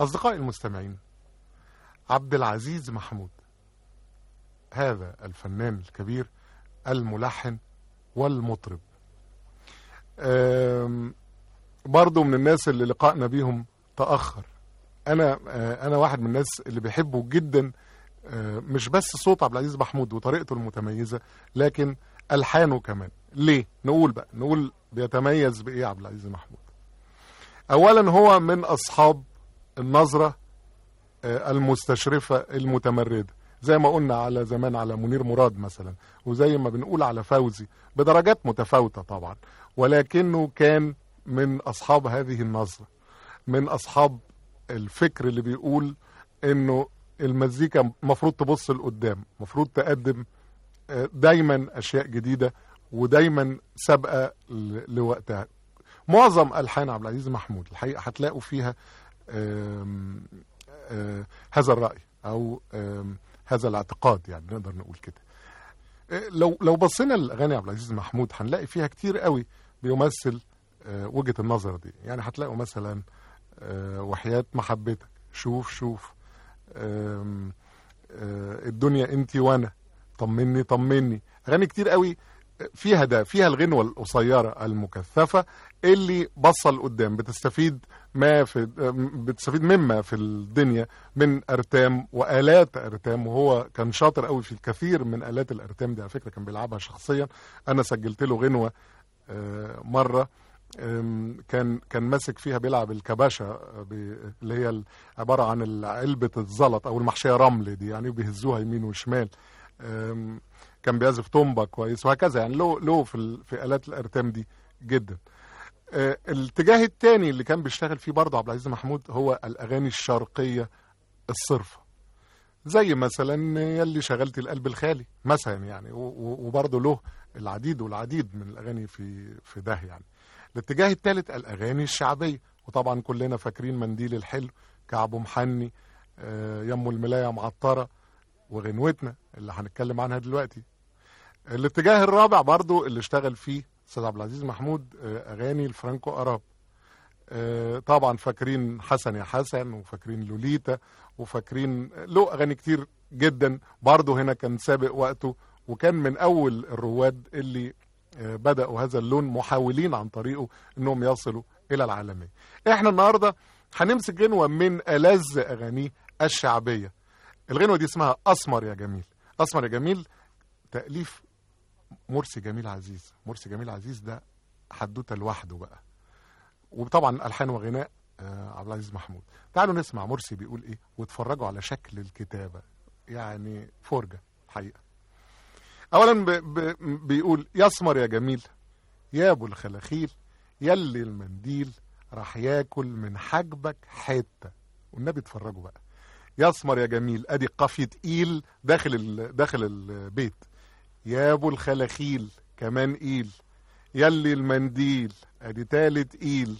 أصدقائي المستمعين عبد العزيز محمود هذا الفنان الكبير الملحن والمطرب. برضو من الناس اللي لقائنا بيهم تأخر. أنا آه، أنا واحد من الناس اللي بيحبوا جدا آه، مش بس صوت عبد العزيز محمود وطريقته المتميزة لكن ألحانه كمان. ليه؟ نقول بقى نقول بيتميز بإيه عبد العزيز محمود؟ أولا هو من أصحاب النظرة آه، المستشرفة المتمردة. زي ما قلنا على زمان على منير مراد مثلا وزي ما بنقول على فوزي بدرجات متفاوتة طبعا. ولكنه كان من أصحاب هذه النظرة من أصحاب الفكر اللي بيقول إنه المزيكا مفروض تبص لقدام مفروض تقدم آه، دايما أشياء جديدة ودايما سابقة ل- لوقتها. معظم ألحان عبد العزيز محمود الحقيقة هتلاقوا فيها هذا الرأي أو هذا الاعتقاد يعني نقدر نقول كده. لو لو بصينا لأغاني عبد العزيز محمود هنلاقي فيها كتير قوي بيمثل وجهة النظر دي. يعني هتلاقوا مثلا وحياة محبتك شوف شوف الدنيا انتي وأنا طمني طمني. أغاني كتير قوي فيها ده فيها الغنوة القصيرة المكثفة اللي بصة لقدام بتستفيد ما في بتستفيد مما في الدنيا من أرتام وآلات أرتام وهو كان شاطر قوي في الكثير من آلات الأرتام دي على فكرة كان بيلعبها شخصيا. أنا سجلت له غنوة آه، مرة كان كان ماسك فيها بيلعب الكباشة آه، اللي هي عبارة عن علبة الزلط أو المحشية رمل دي يعني بيهزوها يمين وشمال. كان بيعزف تومبا كويس وهكذا يعني له له في في آلات الأرتام دي جدا. آه، الاتجاه الثاني اللي كان بيشتغل فيه برضه عبد العزيز محمود هو الأغاني الشرقية الصرفة. زي مثلا يلي شغلت القلب الخالي مثلا يعني وبرضه له العديد والعديد من الأغاني في في ده يعني. الاتجاه الثالث الأغاني الشعبية وطبعا كلنا فاكرين منديل الحلو كعبه محني آه، يمه الملايه معطرة وغنوتنا اللي هنتكلم عنها دلوقتي. الاتجاه الرابع برضو اللي اشتغل فيه أستاذ عبد العزيز محمود آه، أغاني الفرانكو أراب. آه، طبعا فاكرين حسن يا حسن وفاكرين لوليتا وفاكرين له أغاني كتير جدا. برضه هنا كان سابق وقته وكان من أول الرواد اللي آه، بدأوا هذا اللون محاولين عن طريقه إنهم يصلوا إلى العالميه إحنا النهارده هنمسك غنوة من ألذ أغانيه الشعبية. الغنوة دي اسمها أسمر يا جميل. أسمر يا جميل تأليف مرسي جميل عزيز. مرسي جميل عزيز ده حدوتة لوحده بقى. وطبعا ألحان وغناء آه، عبد العزيز محمود. تعالوا نسمع مرسي بيقول إيه واتفرجوا على شكل الكتابة. يعني فرجة حقيقة. اولا ب ب بيقول يسمر يا جميل يا أبو الخلاخيل يلي المنديل راح ياكل من حاجبك حتة. والنبي اتفرجوا بقى. يسمر يا جميل أدي قافيه تقيل داخل ال- داخل البيت. يا أبو الخلاخيل كمان قيل يلي المنديل أدي تالت قيل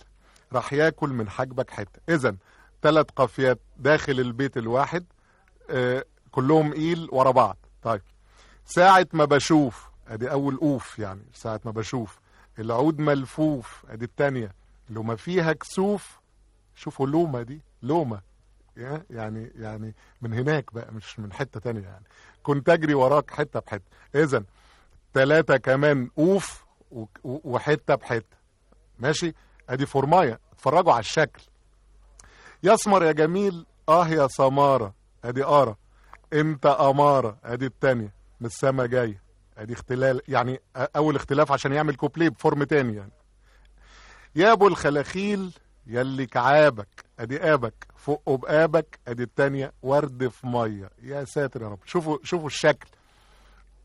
راح ياكل من حاجبك حتة. اذا ثلاث قافيات داخل البيت الواحد آه كلهم قيل ورا بعض. طيب. ساعة ما بشوف أدي أول أوف يعني ساعة ما بشوف. العود ملفوف أدي التانية. لما فيها كسوف شوفوا لومة دي لومة. يعني يعني من هناك بقى مش من حتة تانية يعني. كنت أجري وراك حتة بحتة. اذا ثلاثة كمان أوف و- و- وحتة بحتة. ماشي؟ أدي فورماية. اتفرجوا على الشكل. يسمر يا جميل. آه يا سمارة. أدي قارة انت أمارة؟ أدي التانية. من السما جاية. أدي اختلال. يعني أول اختلاف عشان يعمل كوبليه بفورم تاني يعني. يا أبو الخلاخيل يلي كعابك. أدي آبك فوقه بآبك أدي التانية ورد في مية. يا ساتر يا رب. شوفوا شوفوا الشكل.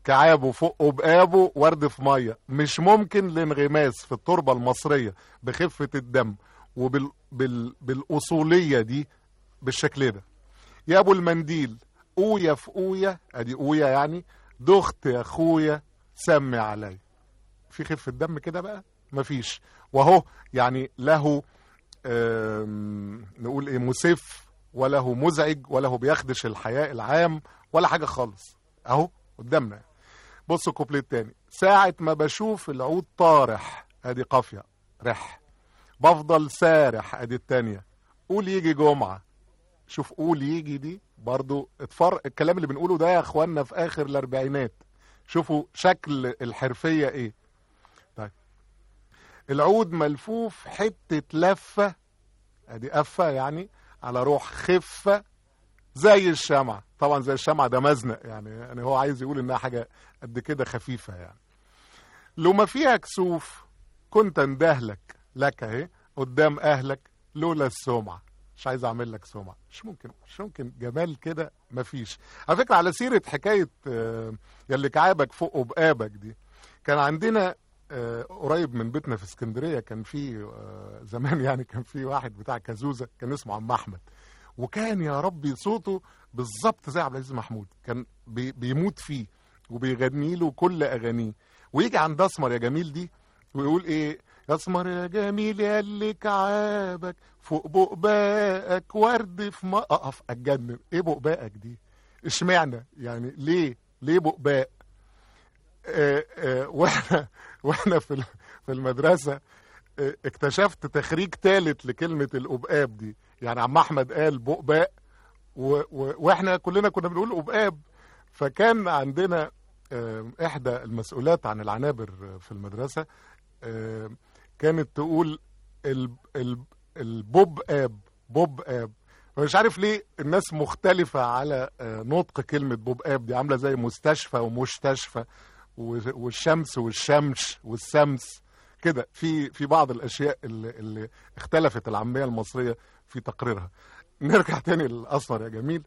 كعابه فوقه بآبه ورد في مية. مش ممكن الانغماس في التربة المصرية بخفة الدم وبال بال بالأصولية دي بالشكل ده. يا أبو المنديل قويا في قويا أدي قويا يعني. دخت يا أخويا سمي عليا في خفة دم كده بقى؟ مفيش. وهو يعني له نقول إيه مسف ولا هو مزعج ولا هو بيخدش الحياء العام ولا حاجة خالص. أهو قدامنا. بصوا الكوبليه التاني ساعة ما بشوف العود طارح أدي قافية. رح بفضل سارح أدي التانية. قول يجي جمعة. شوف قول يجي دي برضو اتفرق الكلام اللي بنقوله ده يا إخوانا في آخر الأربعينات. شوفوا شكل الحرفية إيه. العود ملفوف حتة لفة. أدي قفة يعني على روح خفة زي الشمعة. طبعا زي الشمعة ده مزنق يعني يعني هو عايز يقول إنها حاجة قد كده خفيفة يعني. لو ما فيها كسوف كنت اندهلك لك. أهي قدام أهلك لولا السمعة. مش عايز أعمل لك سمعة. مش ممكن مش ممكن. جمال كده مفيش على فكرة على سيرة حكاية آه، يلي كعابك فوق وبقابك دي كان عندنا قريب من بيتنا في اسكندرية كان في آه، زمان يعني كان في واحد بتاع كازوزة كان اسمه عم أحمد. وكان يا ربي صوته بالظبط زي عبد العزيز محمود كان بي بيموت فيه وبيغني له كل أغانيه. ويجي عند أسمر يا جميل دي ويقول إيه؟ يا أسمر يا جميل يا اللي كعابك فوق بقباقك ورد في ما أقف أتجنن. إيه بقباقك دي؟ إشمعنى؟ يعني ليه؟ ليه بقباق آه، آه، وإحنا وإحنا في في المدرسة آه، اكتشفت تخريج ثالث لكلمة القبقاب دي. يعني عم أحمد قال بقباق و... و... وإحنا كلنا كنا بنقول قبقاب فكان عندنا آه، إحدى المسؤولات عن العنابر في المدرسة آه، كانت تقول ال... ال... البوب اب بوب اب مش عارف ليه الناس مختلفة على نطق كلمة بوب اب دي عاملة زي مستشفى ومستشفى و- والشمس والشمش والسمس كده. في في بعض الأشياء اللي, اللي اختلفت العامية المصرية في تقريرها. نرجع تاني للاسمر يا جميل.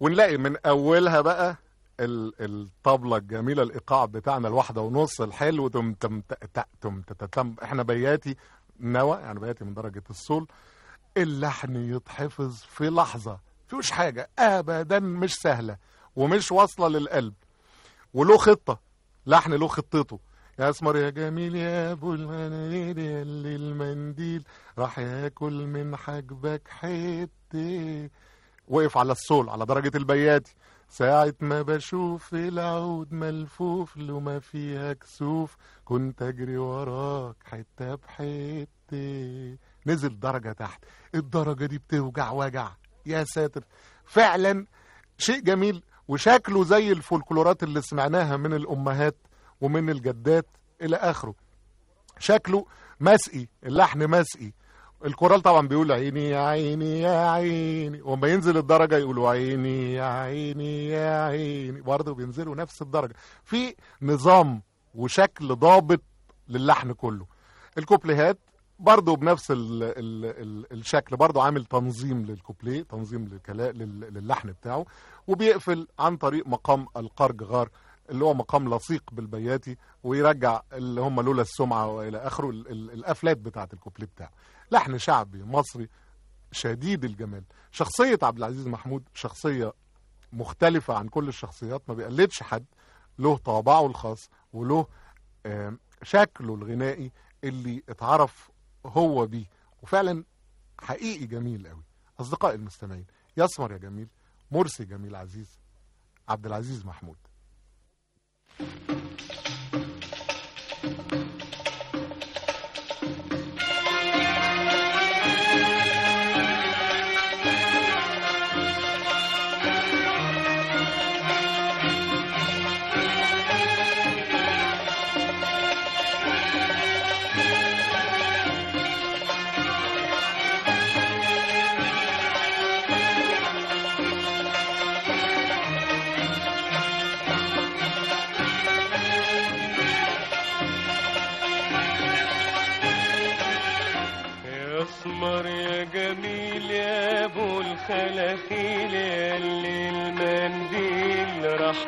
ونلاقي من أولها بقى ال- الطبلة الجميلة الإيقاع بتاعنا الواحدة ونص الحلو تم تم تم تم. إحنا بياتي نوى يعني بياتي من درجة الصول. اللحن يتحفظ في لحظة. فيهوش حاجة. أبدا مش سهلة ومش واصلة للقلب. وله خطة. لحن له خطته يا أسمر يا جميل يا أبو المناديل يا اللي المنديل راح ياكل من حاجبك حتة. وقف على الصول على درجة البياتي ساعة ما بشوف العود ملفوف له ما فيها كسوف. كنت أجري وراك حتة بحتة. نزل درجة تحت. الدرجة دي بتوجع وجع. يا ساتر. فعلا شيء جميل. وشكله زي الفولكلورات اللي سمعناها من الأمهات ومن الجدات إلى آخره. شكله مسقي اللحن مسقي. الكورال طبعا بيقول عيني يا عيني يا عيني وما ينزل الدرجة يقولوا عيني يا عيني يا عيني برضه بينزلوا نفس الدرجة. في نظام وشكل ضابط للحن كله. الكوبليهات برضه بنفس ال ال ال الشكل برضه عامل تنظيم للكوبليه تنظيم للحن بتاعه وبيقفل عن طريق مقام القرج غار اللي هو مقام لصيق بالبياتي ويرجع اللي هم لولا السمعة وإلى آخره ال- ال- الأفلات بتاعة الكوبليه بتاعه. لحن شعبي مصري شديد الجمال. شخصية عبد العزيز محمود شخصية مختلفة عن كل الشخصيات ما بيقلدش حد له طابعه الخاص وله شكله الغنائي اللي اتعرف هو بيه وفعلا حقيقي جميل قوي. أصدقائي المستمعين يسمر يا جميل مرسي جميل عزيز عبد العزيز محمود. يا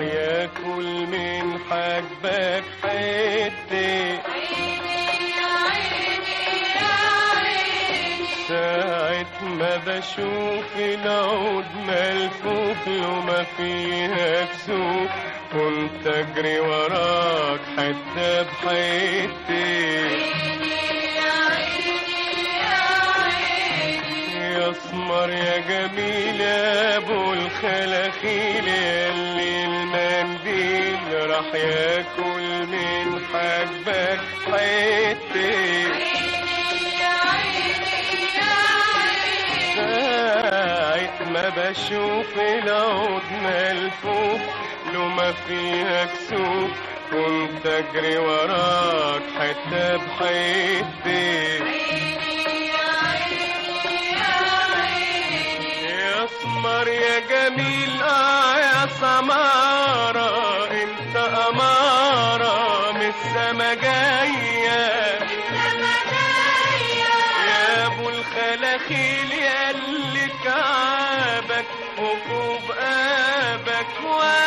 ياكل من حاجبك حتة ساعة ما بشوف العود ملفوف وما فيها كسوف. كنت أجري وراك حتة بحتة يا اسمر يا جميل يا أبو الخلاخيل يا اللي المنديل ياكل من حاجبك حتة ساعة ما بشوف العود ملفوف لو ما فيها كسوف كنت أجري وراك حتى بحيدي يا اسمر يا جميل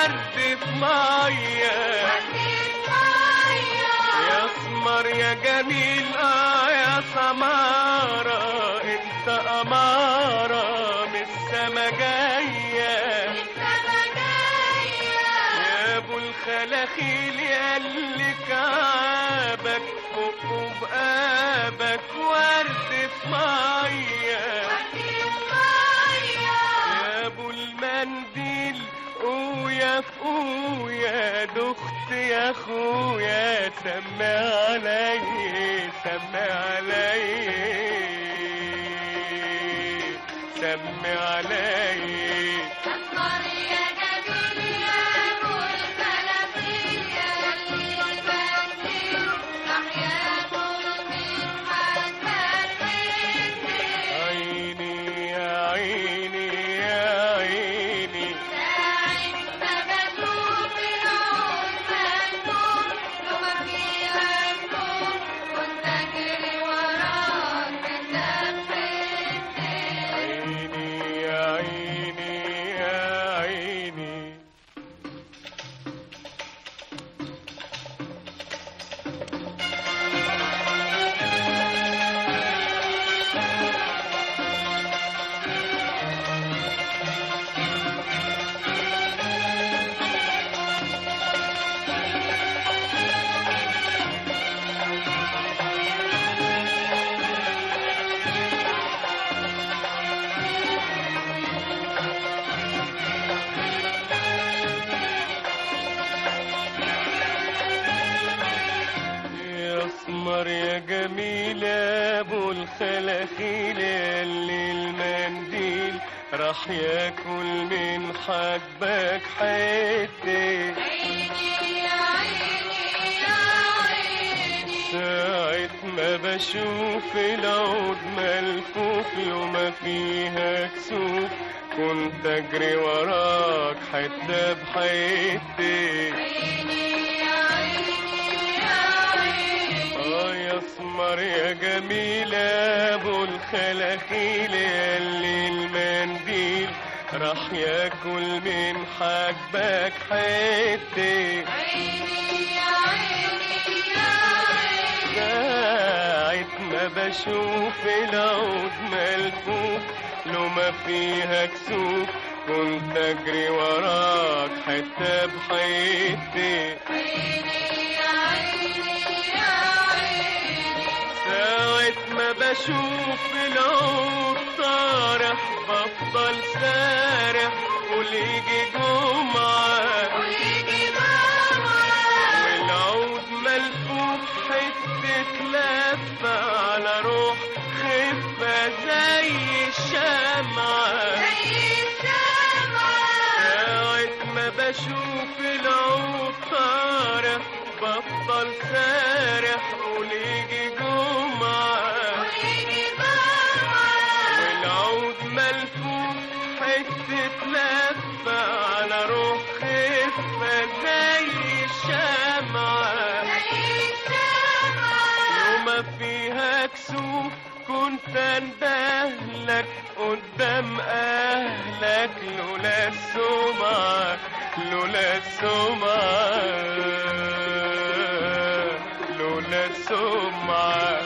ورد في ميه يا اسمر يا جميل آه يا سمارة. إنت أمارة من السما جاية يا أبو الخلاخيل يا اللي كعبك فوق بقابك ورد في في قويا دخت يا أخويا سمي علي سمي علي سمي علي. الخلاخيل اللي المنديل راح ياكل من حاجبك حتة ساعة ما بشوف العود ملفوف لو ما فيها كسوف كنت أجري وراك حتى بحياتي يا اسمر يا جميل يا ابو الخلاخيل اللي المنديل راح ياكل من حاجبك حتة ساعة ما بشوف العود ملفوف. لو ما فيها كسوف كنت أجري وراك حتى بحياتي ساعة ما بشوف العود طارح بفضل سارح وليجي جمعة. والعود ملفوف حتة لفة على روح خفة زي الشمعة. ساعة ما بشوف العود طارح بفضل سارح كسوف كنت أندهلك قدام أهلك لولا السمعة لولا السمعة لولا السمعة